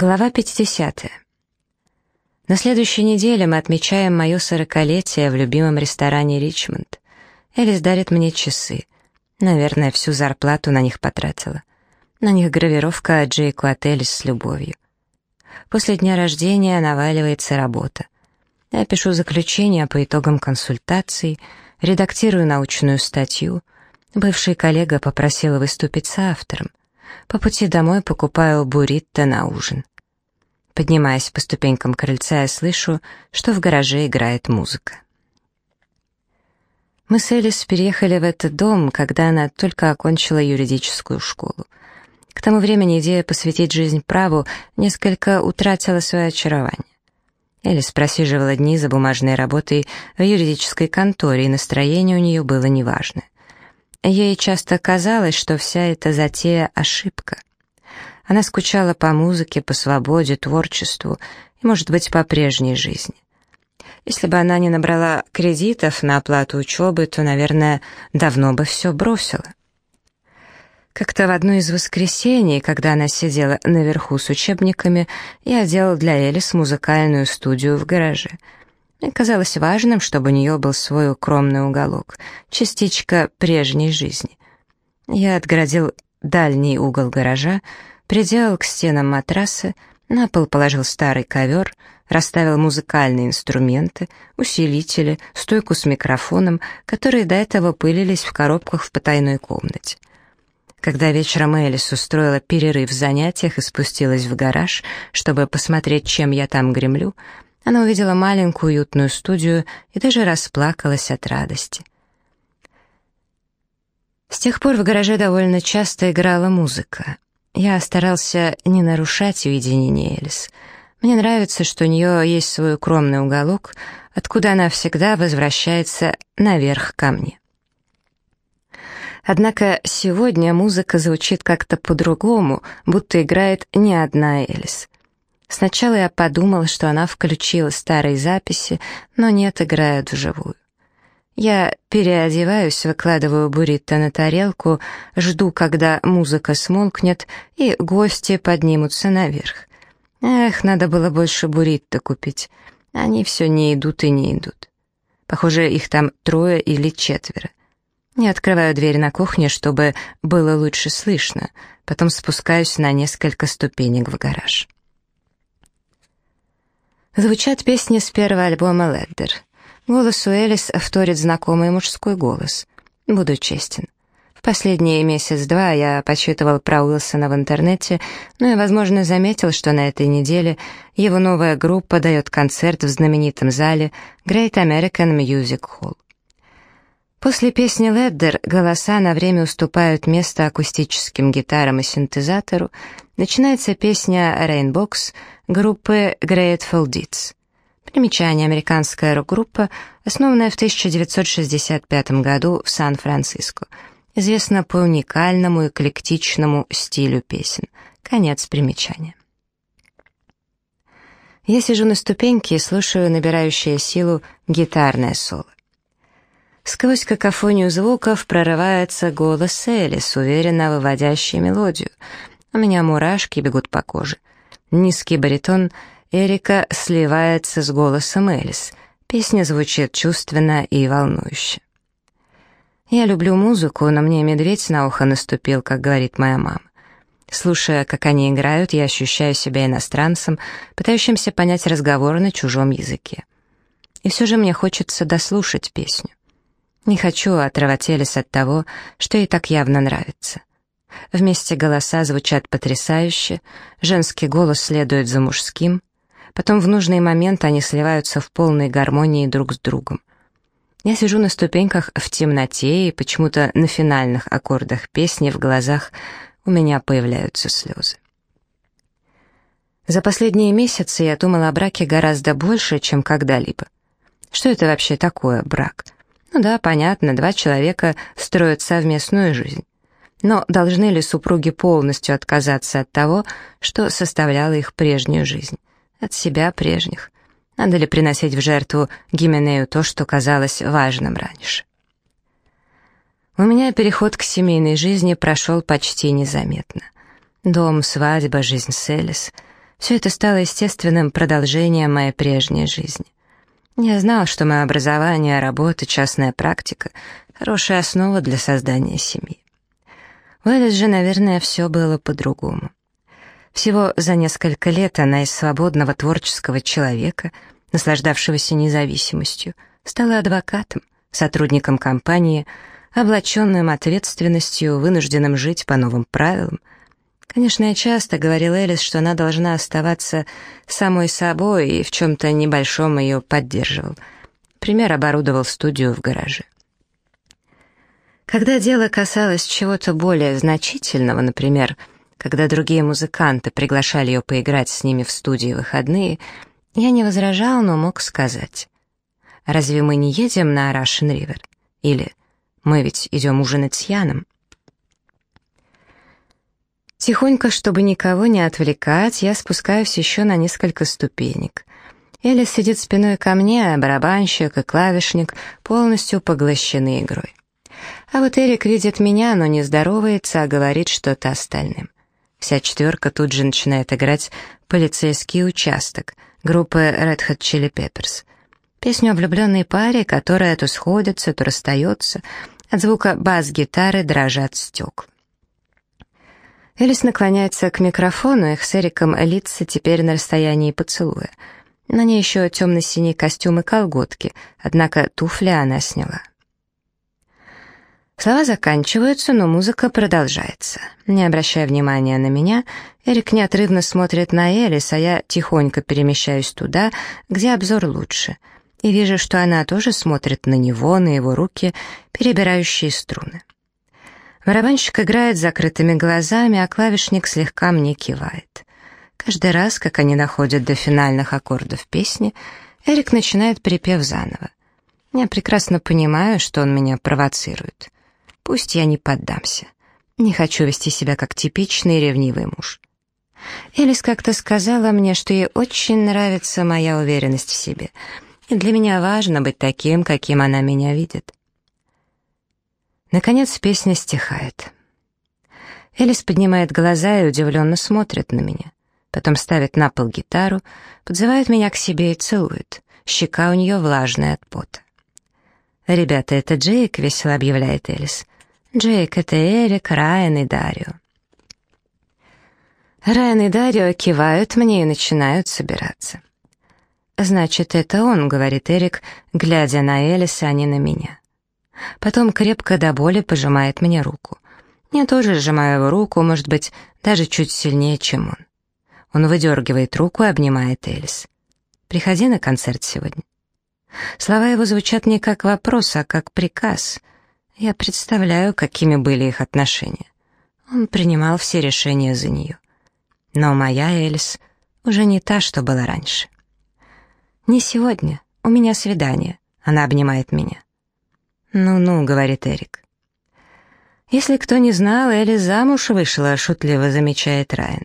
Глава 50. На следующей неделе мы отмечаем мое сорокалетие в любимом ресторане «Ричмонд». Элис дарит мне часы. Наверное, всю зарплату на них потратила. На них гравировка Джейку от Элис с любовью. После дня рождения наваливается работа. Я пишу заключение по итогам консультаций, редактирую научную статью. Бывший коллега попросил выступить с автором. По пути домой покупаю буррито на ужин. Поднимаясь по ступенькам крыльца, я слышу, что в гараже играет музыка. Мы с Элис переехали в этот дом, когда она только окончила юридическую школу. К тому времени идея посвятить жизнь праву несколько утратила свое очарование. Элис просиживала дни за бумажной работой в юридической конторе, и настроение у нее было неважное. Ей часто казалось, что вся эта затея — ошибка. Она скучала по музыке, по свободе, творчеству и, может быть, по прежней жизни. Если бы она не набрала кредитов на оплату учебы, то, наверное, давно бы все бросила. Как-то в одно из воскресений, когда она сидела наверху с учебниками, я делал для Элис музыкальную студию в гараже — мне казалось важным, чтобы у нее был свой укромный уголок, частичка прежней жизни. Я отгородил дальний угол гаража, приделал к стенам матрасы, на пол положил старый ковер, расставил музыкальные инструменты, усилители, стойку с микрофоном, которые до этого пылились в коробках в потайной комнате. Когда вечером Элис устроила перерыв в занятиях и спустилась в гараж, чтобы посмотреть, чем я там гремлю, она увидела маленькую уютную студию и даже расплакалась от радости. С тех пор в гараже довольно часто играла музыка. Я старался не нарушать уединение Элис. Мне нравится, что у нее есть свой укромный уголок, откуда она всегда возвращается наверх ко мне. Однако сегодня музыка звучит как-то по-другому, будто играет не одна Элис. Сначала я подумал, что она включила старые записи, но нет, играют вживую. Я переодеваюсь, выкладываю буррито на тарелку, жду, когда музыка смолкнет, и гости поднимутся наверх. Эх, надо было больше буррито купить. Они все не идут и не идут. Похоже, их там трое или четверо. Я открываю дверь на кухне, чтобы было лучше слышно, потом спускаюсь на несколько ступенек в гараж. Звучат песни с первого альбома «Леддер». Голосу Элис вторит знакомый мужской голос. Буду честен. В последние месяц-два я почитывал про Уилсона в интернете, ну и, возможно, заметил, что на этой неделе его новая группа дает концерт в знаменитом зале Great American Music Hall. После песни «Леддер» голоса на время уступают место акустическим гитарам и синтезатору, начинается песня «Rainbox», группы Grateful Deeds. Примечание американская рок-группа, основанная в 1965 году в Сан-Франциско. Известна по уникальному эклектичному стилю песен. Конец примечания. Я сижу на ступеньке и слушаю набирающее силу гитарное соло. Сквозь какофонию звуков прорывается голос Элис, уверенно выводящий мелодию. У меня мурашки бегут по коже. Низкий баритон Эрика сливается с голосом Элис. Песня звучит чувственно и волнующе. Я люблю музыку, но мне медведь на ухо наступил, как говорит моя мама. Слушая, как они играют, я ощущаю себя иностранцем, пытающимся понять разговор на чужом языке. И все же мне хочется дослушать песню. Не хочу отрывать Элис от того, что ей так явно нравится. Вместе голоса звучат потрясающе, женский голос следует за мужским, потом в нужный момент они сливаются в полной гармонии друг с другом. Я сижу на ступеньках в темноте, и почему-то на финальных аккордах песни в глазах у меня появляются слезы. За последние месяцы я думала о браке гораздо больше, чем когда-либо. Что это вообще такое брак? Ну да, понятно, два человека строят совместную жизнь. Но должны ли супруги полностью отказаться от того, что составляло их прежнюю жизнь? От себя прежних? Надо ли приносить в жертву Гименею то, что казалось важным раньше? У меня переход к семейной жизни прошел почти незаметно. Дом, свадьба, жизнь с Элис — Все это стало естественным продолжением моей прежней жизни. Я знал, что мое образование, работа, частная практика — хорошая основа для создания семьи. У Элис же, наверное, все было по-другому. Всего за несколько лет она из свободного творческого человека, наслаждавшегося независимостью, стала адвокатом, сотрудником компании, облаченным ответственностью, вынужденным жить по новым правилам. Конечно, я часто говорил Элис, что она должна оставаться самой собой и в чем-то небольшом ее поддерживал. Пример оборудовал студию в гараже. Когда дело касалось чего-то более значительного, например, когда другие музыканты приглашали ее поиграть с ними в студии выходные, я не возражал, но мог сказать. «Разве мы не едем на Russian River?» Или «Мы ведь идем ужинать с Яном?» Тихонько, чтобы никого не отвлекать, я спускаюсь еще на несколько ступенек. Эля сидит спиной ко мне, а барабанщик и клавишник полностью поглощены игрой. А вот Эрик видит меня, но не здоровается, а говорит что-то остальным. Вся четверка тут же начинает играть «Полицейский участок» группы Red Hot Chili Peppers. Песню о влюбленной паре, которая то сходится, то расстается. От звука бас-гитары дрожат стекла. Элис наклоняется к микрофону, их с Эриком лица теперь на расстоянии поцелуя. На ней еще темно-синий костюм и колготки, однако туфли она сняла. Слова заканчиваются, но музыка продолжается. Не обращая внимания на меня, Эрик неотрывно смотрит на Элис, а я тихонько перемещаюсь туда, где обзор лучше, и вижу, что она тоже смотрит на него, на его руки, перебирающие струны. Барабанщик играет закрытыми глазами, а клавишник слегка мне кивает. Каждый раз, как они доходят до финальных аккордов песни, Эрик начинает припев заново. Я прекрасно понимаю, что он меня провоцирует. Пусть я не поддамся. Не хочу вести себя как типичный ревнивый муж. Элис как-то сказала мне, что ей очень нравится моя уверенность в себе, и для меня важно быть таким, каким она меня видит. Наконец песня стихает. Элис поднимает глаза и удивленно смотрит на меня. Потом ставит на пол гитару, подзывает меня к себе и целует. Щека у нее влажная от пота. «Ребята, это Джейк», — весело объявляет Элис. Джейк, это Эрик, Райан и Дарио. Райан и Дарио кивают мне и начинают собираться. «Значит, это он», — говорит Эрик, глядя на Элиса, а не на меня. Потом крепко до боли пожимает мне руку. Я тоже сжимаю его руку, может быть, даже чуть сильнее, чем он. Он выдергивает руку и обнимает Элис. «Приходи на концерт сегодня». Слова его звучат не как вопрос, а как приказ — я представляю, какими были их отношения. Он принимал все решения за нее. Но моя Элис уже не та, что была раньше. «Не сегодня. У меня свидание». Она обнимает меня. «Ну-ну», — говорит Эрик. «Если кто не знал, Элис замуж вышла», — шутливо замечает Райан.